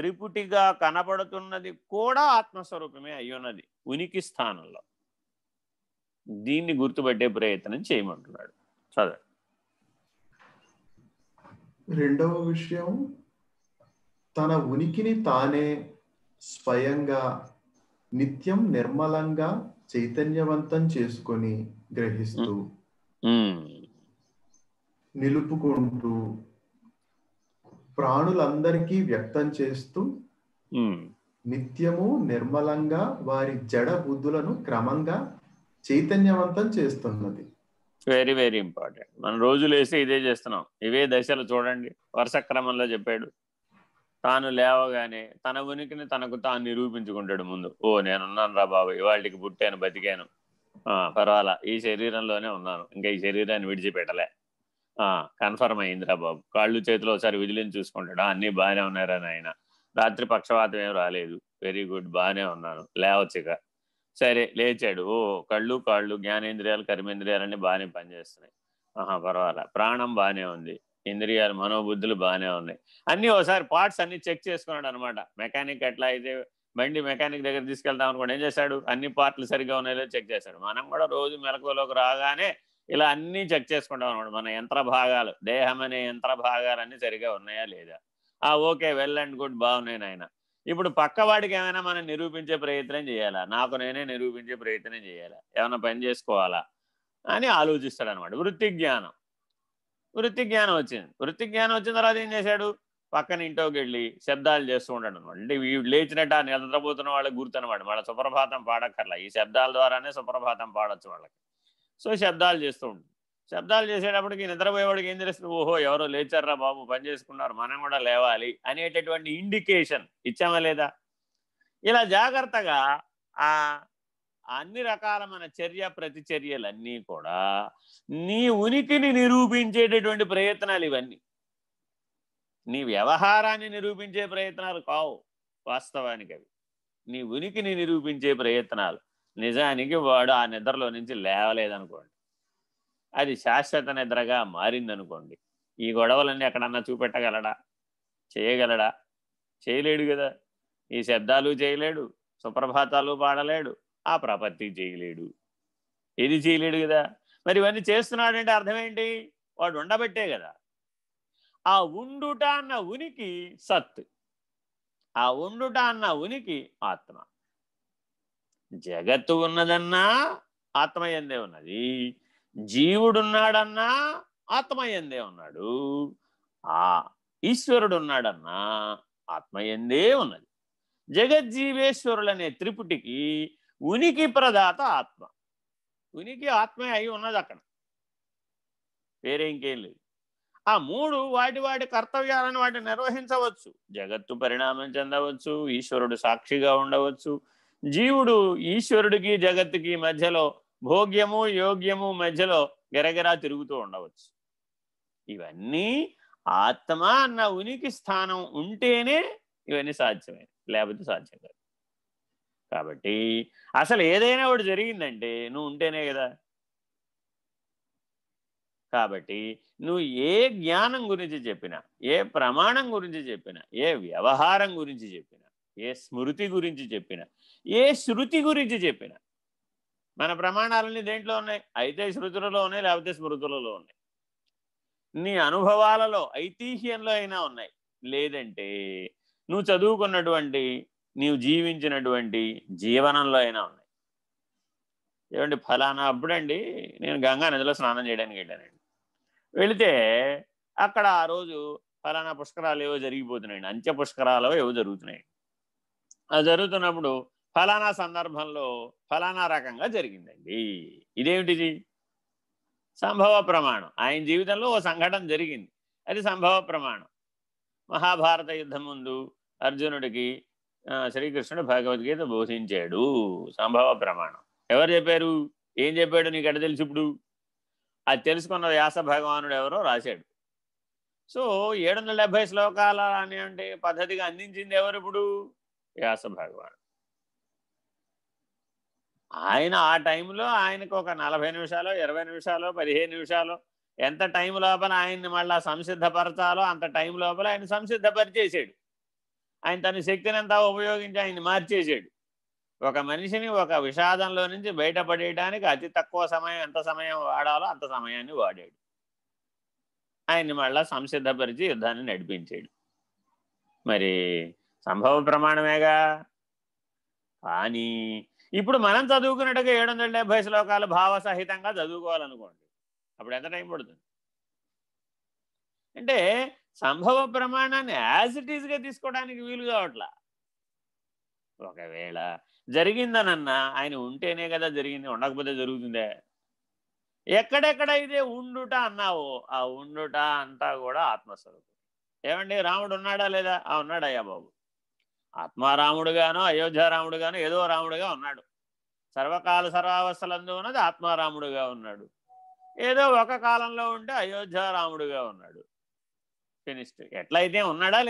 త్రిపుటిగా కనబడుతున్నది కూడా ఆత్మస్వరూపమే అయ్యున్నది ఉనికి స్థానంలో. దీన్ని గుర్తుపట్టే ప్రయత్నం చేయమంటున్నాడు. చదవండి. రెండవ విషయం తన ఉనికిని తానే స్వయంగా నిత్యం నిర్మలంగా చైతన్యవంతం చేసుకొని గ్రహిస్తూ నిలుపుకుంటూ ప్రాణులందరికీ వ్యక్తం చేస్తూ నిత్యము నిర్మలంగా వారి జడ బుద్ధులను క్రమంగా చైతన్యవంతం చేస్తున్నది. వెరీ వెరీ ఇంపార్టెంట్ మనం రోజులు వేసి ఇదే చేస్తున్నాం. ఇవే దశలు చూడండి. వరుస క్రమంలో చెప్పాడు. తాను లేవగానే తన ఉనికిని తనకు తాను నిరూపించుకుంటాడు ముందు. ఓ నేనున్నాను రా బాబు. ఇవాళకి పుట్టాను బతికాను. పర్వాలా. ఈ శరీరంలోనే ఉన్నాను. ఇంకా ఈ శరీరాన్ని విడిచిపెట్టలే. కన్ఫర్మ్ అయిందిరా బాబు. కాళ్ళు చేతిలో ఒకసారి విజిలిని చూసుకుంటాడు? అన్నీ బాగానే ఉన్నారా నాయన. రాత్రి పక్షవాతం ఏం రాలేదు. Very good. బాగానే ఉన్నాను. లేవచ్చిక సరే లేచాడు. ఓ కళ్ళు కాళ్ళు జ్ఞానేంద్రియాలు కర్మేంద్రియాలన్నీ బాగానే పనిచేస్తున్నాయి. ఆహా పర్వాలా. ప్రాణం బాగానే ఉంది. ఇంద్రియాలు మనోబుద్ధులు బాగానే ఉన్నాయి. అన్నీ ఒకసారి పార్ట్స్ అన్ని చెక్ చేసుకున్నాడు అనమాట. మెకానిక్ ఎట్లా అయితే బండి మెకానిక్ దగ్గర తీసుకెళ్తాం అనుకోండి ఏం చేశాడు అన్ని పార్ట్లు సరిగా ఉన్నాయో చెక్ చేశాడు మనం కూడా రోజు మెలకువలోకి రాగానే ఇలా అన్నీ చెక్ చేసుకుంటాం అనమాట మన యంత్ర భాగాలు దేహం అనే యంత్ర భాగాలన్నీ సరిగా ఉన్నాయా లేదా? ఆ ఓకే వెల్ అండ్ గుడ్ బాగున్నాయి నాయన. ఇప్పుడు పక్కవాడికి ఏమైనా మనం నిరూపించే ప్రయత్నం చేయాలా? నాకు నేనే నిరూపించే ప్రయత్నం చేయాలా? ఏమైనా పని చేసుకోవాలా? అని ఆలోచిస్తాడు అనమాట వృత్తి జ్ఞానం. వృత్తి జ్ఞానం వచ్చింది. వృత్తి జ్ఞానం వచ్చిన తర్వాత ఏం చేశాడు? పక్కన ఇంట్లోకి వెళ్ళి శబ్దాలు చేస్తూ ఉంటాడు అనమాట అంటే లేచినట్టు ఆ నిద్రపోతున్న వాళ్ళకి గుర్తునమాట వాళ్ళ సుప్రభాతం పాడక్కర్లా. ఈ శబ్దాల ద్వారానే సుప్రభాతం పాడొచ్చు వాళ్ళకి. సో శబ్దాలు చేస్తూ ఉంటుంది శబ్దాలు చేసేటప్పటికి నిద్రపోయేవాడికి ఏం తెలుస్తుంది? ఓహో ఎవరో లేచారా బాబు పని చేసుకున్నారు మనం కూడా లేవాలి అనేటటువంటి ఇండికేషన్ ఇచ్చామా లేదా? ఇలా జాగ్రత్తగా ఆ అన్ని రకాల మన చర్య ప్రతిచర్యలన్నీ కూడా నీ ఉనికిని నిరూపించేటటువంటి ప్రయత్నాలు ఇవన్నీ. నీ వ్యవహారాన్ని నిరూపించే ప్రయత్నాలు కావు వాస్తవానికి అవి నీ ఉనికిని నిరూపించే ప్రయత్నాలు. నిజానికి వాడు ఆ నిద్రలో నుంచి లేవలేదనుకోండి. అది శాశ్వత నిద్రగా మారిందనుకోండి. ఈ గొడవలన్నీ ఎక్కడన్నా చూపెట్టగలడా? చేయగలడా? చేయలేడు కదా. ఈ శబ్దాలు చేయలేడు సుప్రభాతాలు పాడలేడు ఆ ప్రపత్తి చేయలేడు. ఏది చేయలేడు కదా? మరి ఇవన్నీ చేస్తున్నాడంటే అర్థం ఏంటి వాడు ఉండబట్టే కదా. ఆ ఉండుట అన్న ఉనికి సత్. ఆ ఉండుట అన్న ఉనికి ఆత్మ. జగత్తు ఉన్నదన్నా ఆత్మయందే ఉన్నది. జీవుడున్నాడన్నా ఆత్మయందే ఉన్నాడు. ఆ ఈశ్వరుడు ఉన్నాడన్నా ఆత్మయందే ఉన్నది. జగజ్జీవేశ్వరులనే అనే త్రిపుటికి ఉనికి ప్రదాత ఆత్మ. ఉనికి ఆత్మే అయి ఉన్నది అక్కడ. వేరే ఇంకేం లేదు. ఆ మూడు వాటి వాటి కర్తవ్యాలను వాటిని నిర్వహించవచ్చు. జగత్తు పరిణామం చెందవచ్చు ఈశ్వరుడు సాక్షిగా ఉండవచ్చు జీవుడు ఈశ్వరుడికి జగత్తుకి మధ్యలో భోగ్యము యోగ్యము మధ్యలో గిరగిరా తిరుగుతూ ఉండవచ్చు. ఇవన్నీ ఆత్మ అన్న ఉనికి స్థానం ఉంటేనే ఇవన్నీ సాధ్యమే లేకపోతే సాధ్యం కాదు. కాబట్టి అసలు ఏదైనా ఒకటి జరిగిందంటే నువ్వు ఉంటేనే కదా. కాబట్టి నువ్వు ఏ జ్ఞానం గురించి చెప్పినా ఏ ప్రమాణం గురించి చెప్పినా ఏ వ్యవహారం గురించి చెప్పినా ఏ స్మృతి గురించి చెప్పిన ఏ శృతి గురించి చెప్పిన మన ప్రమాణాలన్నీ దేంట్లో ఉన్నాయి? అయితే శృతులలో ఉన్నాయి లేకపోతే స్మృతులలో ఉన్నాయి. నీ అనుభవాలలో ఐతిహ్యంలో అయినా ఉన్నాయి. లేదంటే నువ్వు చదువుకున్నటువంటి నీవు జీవించినటువంటి జీవనంలో అయినా ఉన్నాయి. ఏమండి ఫలానా అప్పుడండి నేను గంగా నదిలో స్నానం చేయడానికి వెళ్ళానండి. వెళితే అక్కడ ఆ రోజు ఫలానా పుష్కరాలు ఏవో జరిగిపోతున్నాయండి. అంత్య పుష్కరాలు ఏవో జరుగుతున్నాయి జరుగుతున్నప్పుడు ఫలానా సందర్భంలో ఫలానా రకంగా జరిగిందండి. ఇదేమిటిది? సంభవ ప్రమాణం. ఆయన జీవితంలో ఓ సంఘటన జరిగింది. అది సంభవ ప్రమాణం. మహాభారత యుద్ధం ముందు అర్జునుడికి శ్రీకృష్ణుడు భగవద్గీత బోధించాడు. సంభవ ప్రమాణం. ఎవరు చెప్పారు? ఏం చెప్పాడు నీకు ఎడ తెలుసు ఇప్పుడు? అది తెలుసుకున్న వ్యాస భగవానుడు ఎవరో రాశాడు. సో ఏడు వందల డెబ్భై శ్లోకాల అంటే పద్ధతిగా అందించింది ఎవరు ఇప్పుడు? వ్యాస భగవాన్ ఆయన ఆ టైంలో ఆయనకు ఒక నలభై నిమిషాలు ఇరవై నిమిషాలు పదిహేను నిమిషాలు ఎంత టైం లోపల ఆయన్ని మళ్ళీ సంసిద్ధపరచాలో అంత టైం లోపల ఆయన సంసిద్ధపరిచేసాడు ఆయన తన శక్తిని అంతా ఉపయోగించి ఆయన్ని మార్చేసాడు ఒక మనిషిని ఒక విషాదంలో నుంచి బయటపడేయడానికి అతి తక్కువ సమయం ఎంత సమయం వాడాలో అంత సమయాన్ని వాడాడు. ఆయన్ని మళ్ళా సంసిద్ధపరిచి యుద్ధాన్ని నడిపించాడు. మరి సంభవ ప్రమాణమేగా. కానీ ఇప్పుడు మనం చదువుకున్నట్టుగా ఏడు వందల డెబ్బై శ్లోకాలు భావసహితంగా చదువుకోవాలనుకోండి అప్పుడు ఎంత టైం పడుతుంది? అంటే సంభవ ప్రమాణాన్ని యాజ్ ఇట్ ఈజ్గా తీసుకోవడానికి వీలు కావట్లా? ఒకవేళ జరిగిందనన్నా ఆయన ఉంటేనే కదా జరిగింది ఉండకపోతే జరుగుతుందే? ఎక్కడెక్కడైతే ఉండుట అన్నావో ఆ ఉండుట అంతా కూడా ఆత్మస్వరూపం. ఏమండి రాముడు ఉన్నాడా లేదా? ఆ ఉన్నాడయ్యా బాబు. ఆత్మారాముడుగానో అయోధ్యారాముడుగానో ఏదో రాముడుగా ఉన్నాడు. సర్వకాల సర్వావస్థలందు ఉన్నది ఆత్మారాముడుగా ఉన్నాడు. ఏదో ఒక కాలంలో ఉంటే అయోధ్యారాముడుగా ఉన్నాడు. ఫినిస్ట్ ఎట్లయితే ఉన్నాడా